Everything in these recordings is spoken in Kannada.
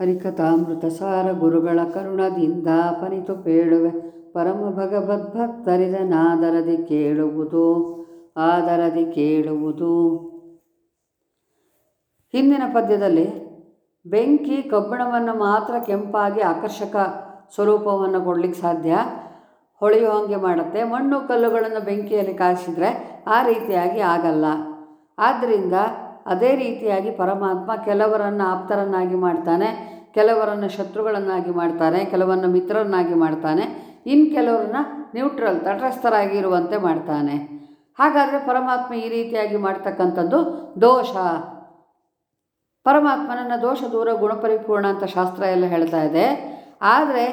ಹರಿಕಥಾಮೃತ ಸಾರ ಗುರುಗಳ ಕರುಣದಿಂದ ಪನಿತು ಪೇಳುವೆ. ಪರಮ ಭಗವದ್ಭಕ್ತರಿದನಾದರದಿ ಕೇಳುವುದು, ಆದರದಿ ಕೇಳುವುದು. ಹಿಂದಿನ ಪದ್ಯದಲ್ಲಿ ಬೆಂಕಿ ಕಬ್ಬಿಣವನ್ನು ಮಾತ್ರ ಕೆಂಪಾಗಿ ಆಕರ್ಷಕ ಸ್ವರೂಪವನ್ನು ಕೊಡಲಿಕ್ಕೆ ಸಾಧ್ಯ. ಹೊಳೆಯುವ ಹಾಗೆ ಮಾಡುತ್ತೆ. ಮಣ್ಣು ಕಲ್ಲುಗಳನ್ನು ಬೆಂಕಿಯಲ್ಲಿ ಕಾಯಿಸಿದರೆ ಆ ರೀತಿಯಾಗಿ ಆಗಲ್ಲ. ಆದ್ದರಿಂದ ಅದೇ ರೀತಿಯಾಗಿ ಪರಮಾತ್ಮ ಕೆಲವರನ್ನು ಆಪ್ತರನ್ನಾಗಿ ಮಾಡ್ತಾನೆ, ಕೆಲವರನ್ನು ಶತ್ರುಗಳನ್ನಾಗಿ ಮಾಡ್ತಾನೆ, ಕೆಲವರನ್ನು ಮಿತ್ರರನ್ನಾಗಿ ಮಾಡ್ತಾನೆ ಇನ್ನು ಕೆಲವರನ್ನ ನ್ಯೂಟ್ರಲ್ ತಟಸ್ಥರಾಗಿ ಇರುವಂತೆ ಮಾಡ್ತಾನೆ. ಹಾಗಾದರೆ ಪರಮಾತ್ಮ ಈ ರೀತಿಯಾಗಿ ಮಾಡ್ತಕ್ಕಂಥದ್ದು ದೋಷ. ಪರಮಾತ್ಮನನ್ನು ದೋಷ ದೂರ ಗುಣಪರಿಪೂರ್ಣ ಅಂತ ಶಾಸ್ತ್ರ ಎಲ್ಲ ಹೇಳ್ತಾ ಇದೆ. ಆದರೆ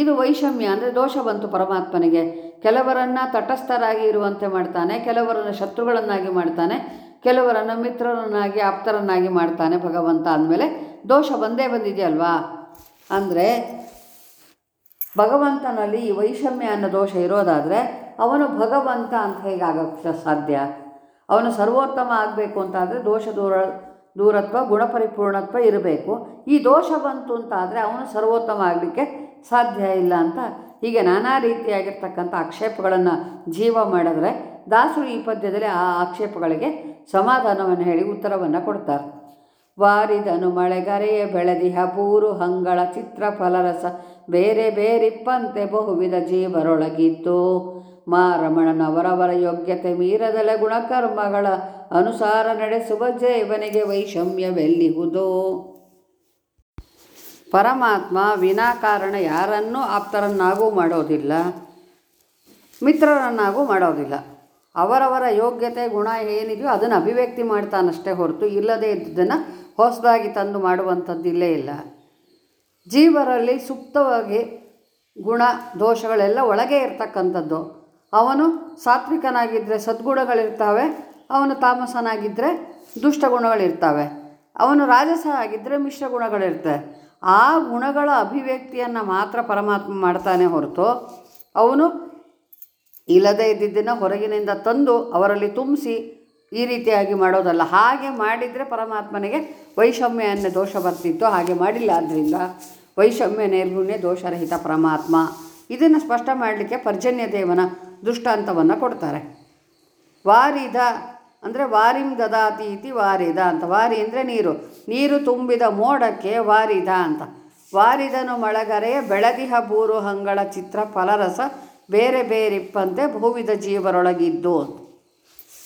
ಇದು ವೈಷಮ್ಯ, ಅಂದರೆ ದೋಷ ಬಂತು ಪರಮಾತ್ಮನಿಗೆ. ಕೆಲವರನ್ನು ತಟಸ್ಥರಾಗಿ ಇರುವಂತೆ ಮಾಡ್ತಾನೆ, ಕೆಲವರನ್ನು ಶತ್ರುಗಳನ್ನಾಗಿ ಮಾಡ್ತಾನೆ ಕೆಲವರನ್ನು ಮಿತ್ರರನ್ನಾಗಿ, ಆಪ್ತರನ್ನಾಗಿ ಮಾಡ್ತಾನೆ ಭಗವಂತ ಅಂದಮೇಲೆ ದೋಷ ಬಂದೇ ಬಂದಿದೆಯಲ್ವಾ ಅಂದರೆ ಭಗವಂತನಲ್ಲಿ ಈ ವೈಷಮ್ಯ ಅನ್ನೋ ದೋಷ ಇರೋದಾದರೆ ಅವನು ಭಗವಂತ ಅಂತ ಹೇಗಾಗೋಕ್ಕೆ ಸಾಧ್ಯ? ಅವನು ಸರ್ವೋತ್ತಮ ಆಗಬೇಕು ಅಂತಾದರೆ ದೋಷ ದೂರ, ದೂರತ್ವ, ಗುಣಪರಿಪೂರ್ಣತ್ವ ಇರಬೇಕು. ಈ ದೋಷ ಬಂತು ಅಂತಾದರೆ ಅವನು ಸರ್ವೋತ್ತಮ ಆಗಲಿಕ್ಕೆ ಸಾಧ್ಯ ಇಲ್ಲ ಅಂತ ಹೀಗೆ ನಾನಾ ರೀತಿಯಾಗಿರ್ತಕ್ಕಂಥ ಆಕ್ಷೇಪಗಳನ್ನು ಜೀವ ಮಾಡಿದ್ರೆ ದಾಸರು ಈ ಪದ್ಯದಲ್ಲಿ ಆ ಆಕ್ಷೇಪಗಳಿಗೆ ಸಮಾಧಾನವನ್ನು ಹೇಳಿ ಉತ್ತರವನ್ನು ಕೊಡ್ತಾರೆ. ವಾರಿದನು ಮಳೆಗರೆಯ ಬೆಳೆದಿಹ ಪೂರು ಹಂಗಳ ಚಿತ್ರ ಫಲರಸ ಬೇರೆ ಬೇರಿಪ್ಪಂತೆ ಬಹುವಿಧ ಜೀವರೊಳಗಿತ್ತು. ಮಾರಮಣನವರವರ ಯೋಗ್ಯತೆ ಮೀರದಲೆ ಗುಣಕರ್ಮಗಳ ಅನುಸಾರ ನಡೆಸುವ ಜೀವನಿಗೆ ವೈಷಮ್ಯವೆಲ್ಲಿಹುದು ಪರಮಾತ್ಮ ವಿನಾಕಾರಣ ಯಾರನ್ನೂ ಆಪ್ತರನ್ನಾಗೂ ಮಾಡೋದಿಲ್ಲ, ಮಿತ್ರರನ್ನಾಗೂ ಮಾಡೋದಿಲ್ಲ. ಅವರವರ ಯೋಗ್ಯತೆ ಗುಣ ಏನಿದೆಯೋ ಅದನ್ನು ಅಭಿವ್ಯಕ್ತಿ ಮಾಡ್ತಾನಷ್ಟೇ ಹೊರತು ಇಲ್ಲದೇ ಇದ್ದದನ್ನು ಹೊಸದಾಗಿ ತಂದು ಮಾಡುವಂಥದ್ದು ಇಲ್ಲೇ ಇಲ್ಲ. ಜೀವರಲ್ಲಿ ಸುಪ್ತವಾಗಿ ಗುಣ ದೋಷಗಳೆಲ್ಲ ಒಳಗೆ ಇರ್ತಕ್ಕಂಥದ್ದು. ಅವನು ಸಾತ್ವಿಕನಾಗಿದ್ದರೆ ಸದ್ಗುಣಗಳಿರ್ತವೆ, ಅವನು ತಾಮಸನಾಗಿದ್ದರೆ ದುಷ್ಟಗುಣಗಳಿರ್ತವೆ. ಅವನು ರಾಜಸ ಆಗಿದ್ದರೆ ಮಿಶ್ರ ಗುಣಗಳಿರ್ತವೆ ಆ ಗುಣಗಳ ಅಭಿವ್ಯಕ್ತಿಯನ್ನು ಮಾತ್ರ ಪರಮಾತ್ಮ ಮಾಡ್ತಾನೆ ಹೊರತು ಅವನು ಇಲ್ಲದೇ ಇದ್ದಿದ್ದನ್ನು ಹೊರಗಿನಿಂದ ತಂದು ಅವರಲ್ಲಿ ತುಂಬಿಸಿ ಈ ರೀತಿಯಾಗಿ ಮಾಡೋದಲ್ಲ. ಹಾಗೆ ಮಾಡಿದರೆ ಪರಮಾತ್ಮನಿಗೆ ವೈಷಮ್ಯ ಅನ್ನೋ ದೋಷ ಬರ್ತಿತ್ತು. ಹಾಗೆ ಮಾಡಿಲ್ಲ ಆದ್ದರಿಂದ ವೈಷಮ್ಯ, ನೇರ್ಗುಣ್ಯ, ದೋಷರಹಿತ ಪರಮಾತ್ಮ ಇದನ್ನು ಸ್ಪಷ್ಟ ಮಾಡಲಿಕ್ಕೆ ಪರ್ಜನ್ಯ ದೇವನ ದೃಷ್ಟಾಂತವನ್ನು ಕೊಡ್ತಾರೆ. ವಾರಿದ ಅಂದರೆ ವಾರಿಂ ದದಾತಿ ಇತಿ ವಾರಿದ ಅಂತ. ವಾರಿ ಅಂದರೆ ನೀರು. ನೀರು ತುಂಬಿದ ಮೋಡಕ್ಕೆ ವಾರಿದ ಅಂತ. ವಾರಿದನು ಮಳಗರೆಯ ಬೆಳದಿಹ ಬೂರು ಹಂಗಳ ಚಿತ್ರ ಫಲರಸ ಬೇರೆ ಬೇರಿಪ್ಪಂತೆ ಬಹುವಿಧ ಜೀವರೊಳಗಿದ್ದು.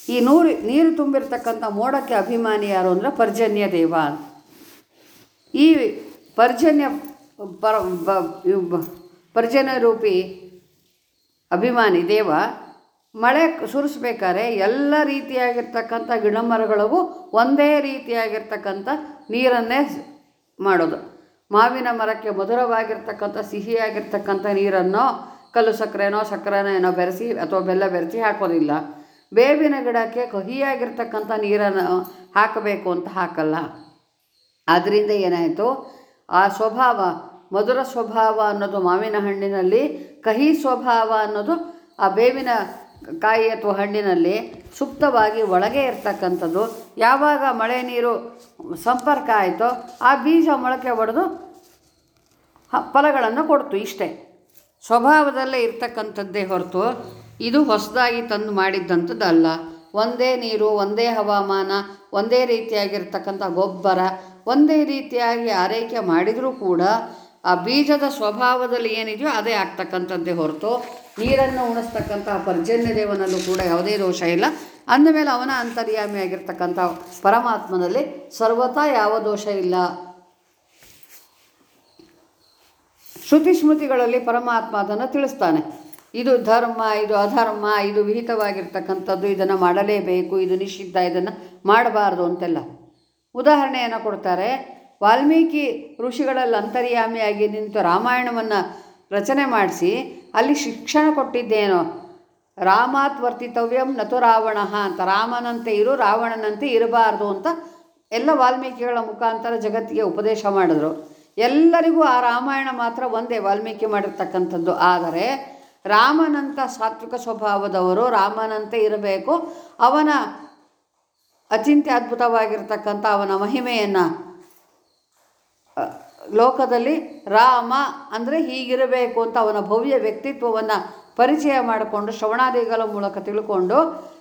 ಈ ನೂರು, ನೀರು ತುಂಬಿರ್ತಕ್ಕಂಥ ಮೋಡಕ್ಕೆ ಅಭಿಮಾನಿ ಯಾರು ಅಂದರೆ ಪರ್ಜನ್ಯ ದೇವ ಈ ಪರ್ಜನ್ಯ ಪರ ಪರ್ಜನ್ಯ ರೂಪಿ ಅಭಿಮಾನಿ ದೇವ ಮಳೆ ಸುರಿಸ್ಬೇಕಾದ್ರೆ ಎಲ್ಲ ರೀತಿಯಾಗಿರ್ತಕ್ಕಂಥ ಗಿಡಮರಗಳಿಗೂ ಒಂದೇ ರೀತಿಯಾಗಿರ್ತಕ್ಕಂಥ ನೀರನ್ನೇ ಮಾಡೋದು. ಮಾವಿನ ಮರಕ್ಕೆ ಮಧುರವಾಗಿರ್ತಕ್ಕಂಥ ಸಿಹಿಯಾಗಿರ್ತಕ್ಕಂಥ ನೀರನ್ನು ಕಲ್ಲು ಸಕ್ಕರೆನೋ ಸಕ್ಕರೆನೋ ಏನೋ ಬೆರೆಸಿ ಅಥವಾ ಬೆಲ್ಲ ಬೆರೆಸಿ ಹಾಕೋದಿಲ್ಲ. ಬೇವಿನ ಗಿಡಕ್ಕೆ ಕಹಿಯಾಗಿರ್ತಕ್ಕಂಥ ನೀರನ್ನು ಹಾಕಬೇಕು ಅಂತ ಹಾಕಲ್ಲ. ಆದ್ದರಿಂದ ಏನಾಯಿತು? ಆ ಸ್ವಭಾವ, ಮಧುರ ಸ್ವಭಾವ ಅನ್ನೋದು ಮಾವಿನ ಹಣ್ಣಿನಲ್ಲಿ, ಕಹಿ ಸ್ವಭಾವ ಅನ್ನೋದು ಆ ಬೇವಿನ ಕಾಯಿ ಅಥವಾ ಹಣ್ಣಿನಲ್ಲಿ ಸುಪ್ತವಾಗಿ ಒಳಗೆ ಇರ್ತಕ್ಕಂಥದ್ದು. ಯಾವಾಗ ಮಳೆ ನೀರು ಸಂಪರ್ಕ ಆಯಿತೋ ಆ ಬೀಜ ಮೊಳಕೆ ಒಡೆದು ಫಲಗಳನ್ನು ಕೊಡ್ತು ಇಷ್ಟೇ. ಸ್ವಭಾವದಲ್ಲೇ ಇರ್ತಕ್ಕಂಥದ್ದೇ ಹೊರತು ಇದು ಹೊಸದಾಗಿ ತಂದು ಮಾಡಿದ್ದಂಥದ್ದಲ್ಲ ಒಂದೇ ನೀರು, ಒಂದೇ ಹವಾಮಾನ, ಒಂದೇ ರೀತಿಯಾಗಿರ್ತಕ್ಕಂಥ ಗೊಬ್ಬರ, ಒಂದೇ ರೀತಿಯಾಗಿ ಆರೈಕೆ ಮಾಡಿದರೂ ಕೂಡ ಆ ಬೀಜದ ಸ್ವಭಾವದಲ್ಲಿ ಏನಿದೆಯೋ ಅದೇ ಆಗ್ತಕ್ಕಂಥದ್ದೇ ಹೊರತು ನೀರನ್ನು ಉಣಿಸ್ತಕ್ಕಂಥ ಪರ್ಜನ್ಯ ದೇವನಲ್ಲೂ ಕೂಡ ಯಾವುದೇ ದೋಷ ಇಲ್ಲ. ಅಂದಮೇಲೆ ಅವನ ಅಂತರ್ಯಾಮಿಯಾಗಿರ್ತಕ್ಕಂಥ ಪರಮಾತ್ಮನಲ್ಲಿ ಸರ್ವತಾ ಯಾವ ದೋಷ ಇಲ್ಲ. ಶ್ರುತಿ ಸ್ಮೃತಿಗಳಲ್ಲಿ ಪರಮಾತ್ಮ ಅದನ್ನು ತಿಳಿಸ್ತಾನೆ. ಇದು ಧರ್ಮ, ಇದು ಅಧರ್ಮ, ಇದು ವಿಹಿತವಾಗಿರ್ತಕ್ಕಂಥದ್ದು, ಇದನ್ನು ಮಾಡಲೇಬೇಕು, ಇದು ನಿಷಿದ್ಧ, ಇದನ್ನು ಮಾಡಬಾರ್ದು ಅಂತೆಲ್ಲ. ಉದಾಹರಣೆಯನ್ನು ಕೊಡ್ತಾರೆ, ವಾಲ್ಮೀಕಿ ಋಷಿಗಳಲ್ಲಿ ಅಂತರ್ಯಾಮಿಯಾಗಿ ನಿಂತು ರಾಮಾಯಣವನ್ನು ರಚನೆ ಮಾಡಿಸಿ, ಅಲ್ಲಿ ಶಿಕ್ಷಣ ಕೊಟ್ಟಿದ್ದೇನೋ ರಾಮಾತ್ ವರ್ತಿತವ್ಯಂ ನತು ರಾವಣ ಅಂತ, ರಾಮನಂತೆ ಇರು, ರಾವಣನಂತೆ ಇರಬಾರ್ದು ಅಂತ ಎಲ್ಲ ವಾಲ್ಮೀಕಿಗಳ ಮುಖಾಂತರ ಜಗತ್ತಿಗೆ ಉಪದೇಶ ಮಾಡಿದ್ರು. ಎಲ್ಲರಿಗೂ ಆ ರಾಮಾಯಣ ಮಾತ್ರ ಒಂದೇ ವಾಲ್ಮೀಕಿ ಮಾಡಿರ್ತಕ್ಕಂಥದ್ದು. ಆದರೆ ರಾಮನಂಥ ಸಾತ್ವಿಕ ಸ್ವಭಾವದವರು ರಾಮನಂತೆ ಇರಬೇಕು. ಅವನ ಅಚಿಂತ್ಯ ಅದ್ಭುತವಾಗಿರ್ತಕ್ಕಂಥ ಅವನ ಮಹಿಮೆಯನ್ನು ಲೋಕದಲ್ಲಿ ರಾಮ ಅಂದರೆ ಹೀಗಿರಬೇಕು ಅಂತ ಅವನ ಭವ್ಯ ವ್ಯಕ್ತಿತ್ವವನ್ನು ಪರಿಚಯ ಮಾಡಿಕೊಂಡು ಶ್ರವಣಾದಿಗಳ ಮೂಲಕ ತಿಳ್ಕೊಂಡು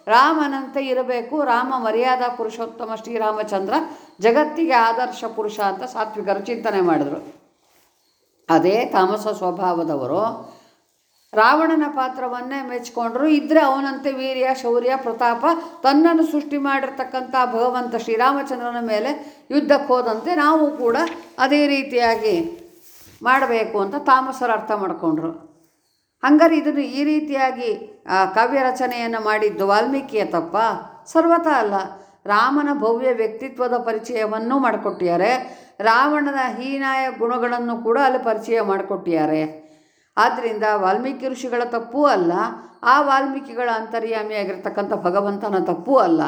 ರಾಮನಂತೆ ಇರಬೇಕು. ರಾಮ ಮರ್ಯಾದಾ ಪುರುಷೋತ್ತಮ ಶ್ರೀರಾಮಚಂದ್ರ ಜಗತ್ತಿಗೆ ಆದರ್ಶ ಪುರುಷ ಅಂತ ಸಾತ್ವಿಕರು ಚಿಂತನೆ ಮಾಡಿದರು. ಅದೇ ತಾಮಸ ಸ್ವಭಾವದವರು. ರಾವಣನ ಪಾತ್ರವನ್ನೇ ಮೆಚ್ಚಿಕೊಂಡ್ರು. ಇದ್ದರೆ ಅವನಂತೆ ವೀರ್ಯ, ಶೌರ್ಯ, ಪ್ರತಾಪ ತನ್ನನ್ನು ಸೃಷ್ಟಿ ಮಾಡಿರ್ತಕ್ಕಂಥ ಭಗವಂತ ಶ್ರೀರಾಮಚಂದ್ರನ ಮೇಲೆ ಯುದ್ಧಕ್ಕೆ ಹೋದಂತೆ ನಾವು ಕೂಡ ಅದೇ ರೀತಿಯಾಗಿ ಮಾಡಬೇಕು ಅಂತ ತಾಮಸರು ಅರ್ಥ ಮಾಡಿಕೊಂಡ್ರು. ಹಂಗಾರೆ ಇದನ್ನು ಈ ರೀತಿಯಾಗಿ ಕಾವ್ಯ ರಚನೆಯನ್ನು ಮಾಡಿದ್ದು ವಾಲ್ಮೀಕಿಯ ತಪ್ಪ? ಸರ್ವತಾ ಅಲ್ಲ. ರಾಮನ ಭವ್ಯ ವ್ಯಕ್ತಿತ್ವದ ಪರಿಚಯವನ್ನು ಮಾಡಿಕೊಟ್ಟಿದ್ದಾರೆ. ರಾವಣನ ಹೀನಾಯ ಗುಣಗಳನ್ನು ಕೂಡ ಅಲ್ಲಿ ಪರಿಚಯ ಮಾಡಿಕೊಟ್ಟಿದ್ದಾರೆ. ಆದ್ದರಿಂದ ವಾಲ್ಮೀಕಿ ಋಷಿಗಳ ತಪ್ಪೂ ಅಲ್ಲ, ಆ ವಾಲ್ಮೀಕಿಗಳ ಅಂತರ್ಯಾಮಿಯಾಗಿರ್ತಕ್ಕಂಥ ಭಗವಂತನ ತಪ್ಪೂ ಅಲ್ಲ.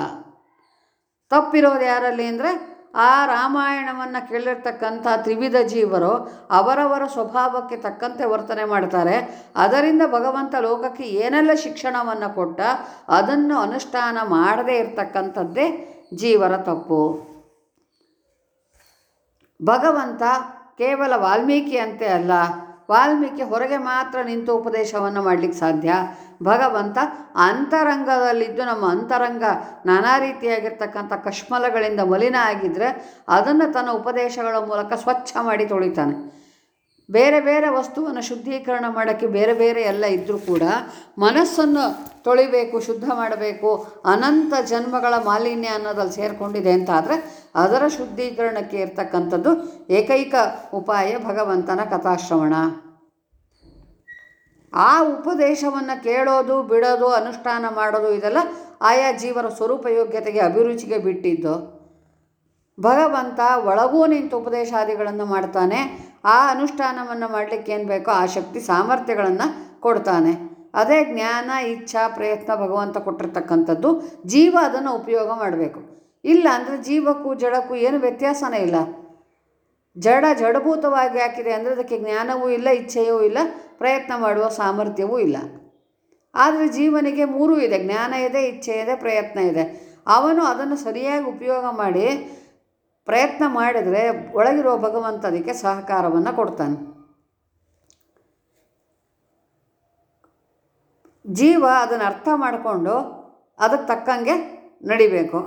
ತಪ್ಪಿರೋದು ಯಾರಲ್ಲಿ ಅಂದರೆ ಆ ರಾಮಾಯಣವನ್ನು ಕೇಳಿರ್ತಕ್ಕಂಥ ತ್ರಿವಿಧ ಜೀವರು ಅವರವರ ಸ್ವಭಾವಕ್ಕೆ ತಕ್ಕಂತೆ ವರ್ತನೆ ಮಾಡ್ತಾರೆ. ಅದರಿಂದ ಭಗವಂತ ಲೋಕಕ್ಕೆ ಏನೆಲ್ಲ ಶಿಕ್ಷಣವನ್ನು ಕೊಟ್ಟ ಅದನ್ನು ಅನುಷ್ಠಾನ ಮಾಡದೇ ಇರತಕ್ಕಂಥದ್ದೇ ಜೀವರ ತಪ್ಪು. ಭಗವಂತ ಕೇವಲ ವಾಲ್ಮೀಕಿ ಅಂತೆ ಅಲ್ಲ ವಾಲ್ಮೀಕಿ ಹೊರಗೆ ಮಾತ್ರ ನಿಂತು ಉಪದೇಶವನ್ನು ಮಾಡಲಿಕ್ಕೆ ಸಾಧ್ಯ? ಭಗವಂತ ಅಂತರಂಗದಲ್ಲಿದ್ದು ನಮ್ಮ ಅಂತರಂಗ ನಾನಾ ರೀತಿಯಾಗಿರ್ತಕ್ಕಂಥ ಕಶ್ಮಲಗಳಿಂದ ಮಲಿನ ಆಗಿದ್ದರೆ ಅದನ್ನು ತನ್ನ ಉಪದೇಶಗಳ ಮೂಲಕ ಸ್ವಚ್ಛ ಮಾಡಿ ತೊಳಿತಾನೆ. ಬೇರೆ ಬೇರೆ ವಸ್ತುವನ್ನು ಶುದ್ಧೀಕರಣ ಮಾಡೋಕ್ಕೆ ಬೇರೆ ಬೇರೆ ಎಲ್ಲ ಇದ್ದರೂ ಕೂಡ ಮನಸ್ಸನ್ನು ತೊಳಿಬೇಕು, ಶುದ್ಧ ಮಾಡಬೇಕು, ಅನಂತ ಜನ್ಮಗಳ ಮಾಲಿನ್ಯ ಅನ್ನೋದಲ್ಲಿ ಸೇರಿಕೊಂಡಿದೆ ಅಂತಾದರೆ ಅದರ ಶುದ್ಧೀಕರಣಕ್ಕೆ ಇರ್ತಕ್ಕಂಥದ್ದು ಏಕೈಕ ಉಪಾಯ ಭಗವಂತನ ಕಥಾಶ್ರವಣ. ಆ ಉಪದೇಶವನ್ನು ಕೇಳೋದು, ಬಿಡೋದು, ಅನುಷ್ಠಾನ ಮಾಡೋದು ಇದೆಲ್ಲ ಆಯಾ ಜೀವರ ಸ್ವರೂಪ ಯೋಗ್ಯತೆಗೆ ಅಭಿರುಚಿಗೆ ಬಿಟ್ಟಿದ್ದು. ಭಗವಂತ ಒಳಗೂ ನಿಂತು ಉಪದೇಶಾದಿಗಳನ್ನು ಮಾಡ್ತಾನೆ ಆ ಅನುಷ್ಠಾನವನ್ನು ಮಾಡಲಿಕ್ಕೆ ಏನು ಬೇಕೋ ಆ ಶಕ್ತಿ ಸಾಮರ್ಥ್ಯಗಳನ್ನು ಕೊಡ್ತಾನೆ. ಅದೇ ಜ್ಞಾನ, ಇಚ್ಛಾ, ಪ್ರಯತ್ನ, ಭಗವಂತ ಕೊಟ್ಟಿರ್ತಕ್ಕಂಥದ್ದು ಜೀವ ಅದನ್ನು ಉಪಯೋಗ ಮಾಡಬೇಕು. ಇಲ್ಲ ಅಂದರೆ ಜೀವಕ್ಕೂ ಜಡಕ್ಕೂ ಏನು ವ್ಯತ್ಯಾಸನೇ ಇಲ್ಲ. ಜಡ ಜಡಭೂತವಾಗಿ ಹಾಕಿದೆ ಅಂದರೆ ಅದಕ್ಕೆ ಜ್ಞಾನವೂ ಇಲ್ಲ, ಇಚ್ಛೆಯೂ ಇಲ್ಲ, ಪ್ರಯತ್ನ ಮಾಡುವ ಸಾಮರ್ಥ್ಯವೂ ಇಲ್ಲ. ಆದರೆ ಜೀವನಿಗೆ ಮೂರೂ ಇದೆ. ಜ್ಞಾನ ಇದೆ, ಇಚ್ಛೆ ಇದೆ, ಪ್ರಯತ್ನ ಇದೆ. ಅವನು ಅದನ್ನು ಸರಿಯಾಗಿ ಉಪಯೋಗ ಮಾಡಿ ಪ್ರಯತ್ನ ಮಾಡಿದರೆ ಒಳಗಿರುವ ಭಗವಂತ ಅದಕ್ಕೆ ಸಹಕಾರವನ್ನು ಕೊಡ್ತಾನೆ. ಜೀವ ಅದನ್ನು ಅರ್ಥ ಮಾಡಿಕೊಂಡು ಅದಕ್ಕೆ ತಕ್ಕಂಗೆ ನಡಿಬೇಕು.